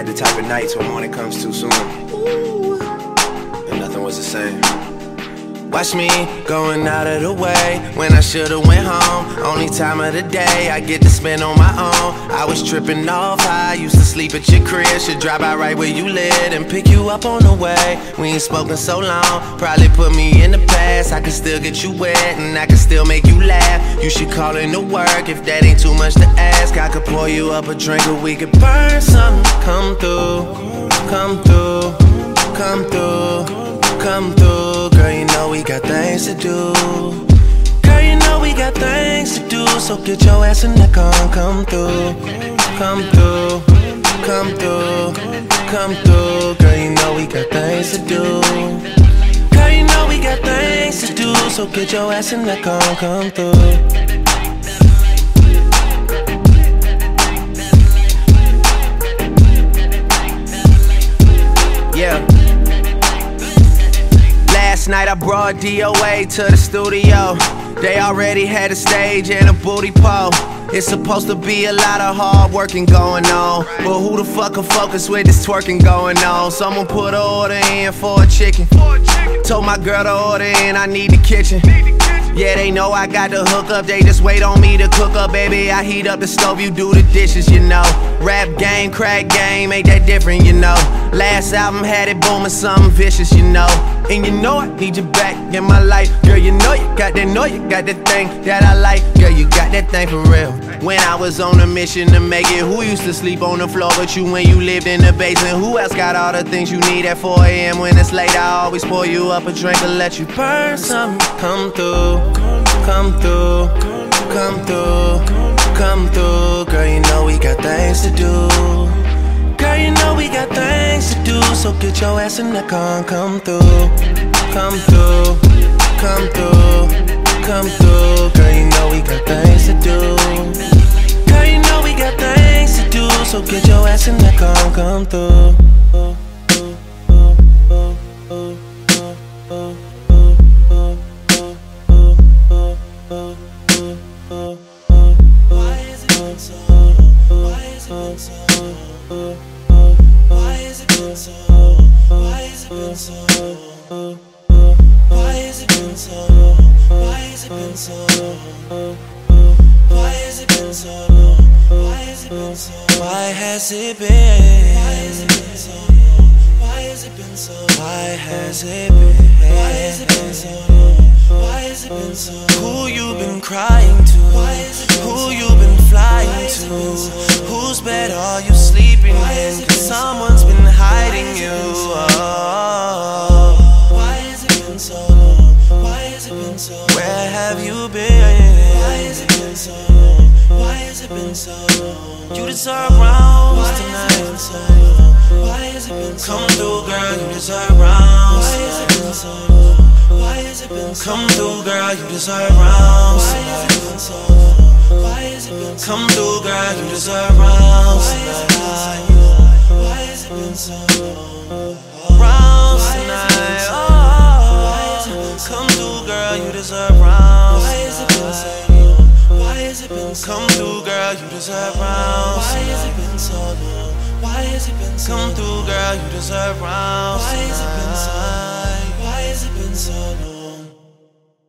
had the type of nights when morning comes too soon. Watch me going out of the way when I should've went home. Only time of the day I get to spend on my own. I was tripping off high, used to sleep at your crib. Should drive by right where you live and pick you up on the way. We ain't spoken so long, probably put me in the past. I can still get you wet and I can still make you laugh. You should call in to work if that ain't too much to ask. I could pour you up a drink or we could burn something. Come through, come through, come through come through. We got things to do. Girl, you know we got things to do. So get your ass in the car and come through. Come through. Come through. Come through. Girl, you know we got things to do. Girl, you know we got things to do. So get your ass in the car and come through. Night I brought DOA to the studio. They already had a stage and a booty pole. It's supposed to be a lot of hard working going on. But who the fuck can focus with this twerking going on? Someone put an order in for a chicken. Told my girl to order in, I need the kitchen. Yeah, they know I got the hook up, they just wait on me to cook up, baby. I heat up the stove, you do the dishes, you know. Rap game, crack game, ain't that different, you know. Last album had it booming, something vicious, you know. And you know I need you back in my life. Girl, you know you got that, know you got that thing that I like. Girl, you got that thing for real. When I was on a mission to make it, who used to sleep on the floor but you when you lived in the basement? Who else got all the things you need at 4 a.m. when it's late? I always pour you up a drink and let you burn something. Come through, come through, come through, come through. Girl, you know we got things to do. So get your ass in the car come through, come through, come through come through. Girl, you know we got things to do. Girl, you know we got things to do. So get your ass in the car come through. So? Why is it been so? Why is it been so why has it been so? Why has it been? Who you been crying to? Who you been flying to? Whose bed are you sleeping in? Have you been? Why has it been so long? Why has it been so long? You deserve rounds Why tonight. so long? Why has it been so Come through, girl, you deserve rounds Why has it been so long? Why has it been so Come through, girl, you deserve rounds Why has it been so long? Why has it been so Come through, girl, you deserve rounds. Why has it been so long? Rounds come through, girl, you deserve rounds. Why has it been so long? Why has it been so Come through, girl, you deserve rounds. Why has it been so long? Why has it been so Come through, girl, you deserve rounds. Why has it been so long? Why has it been so long?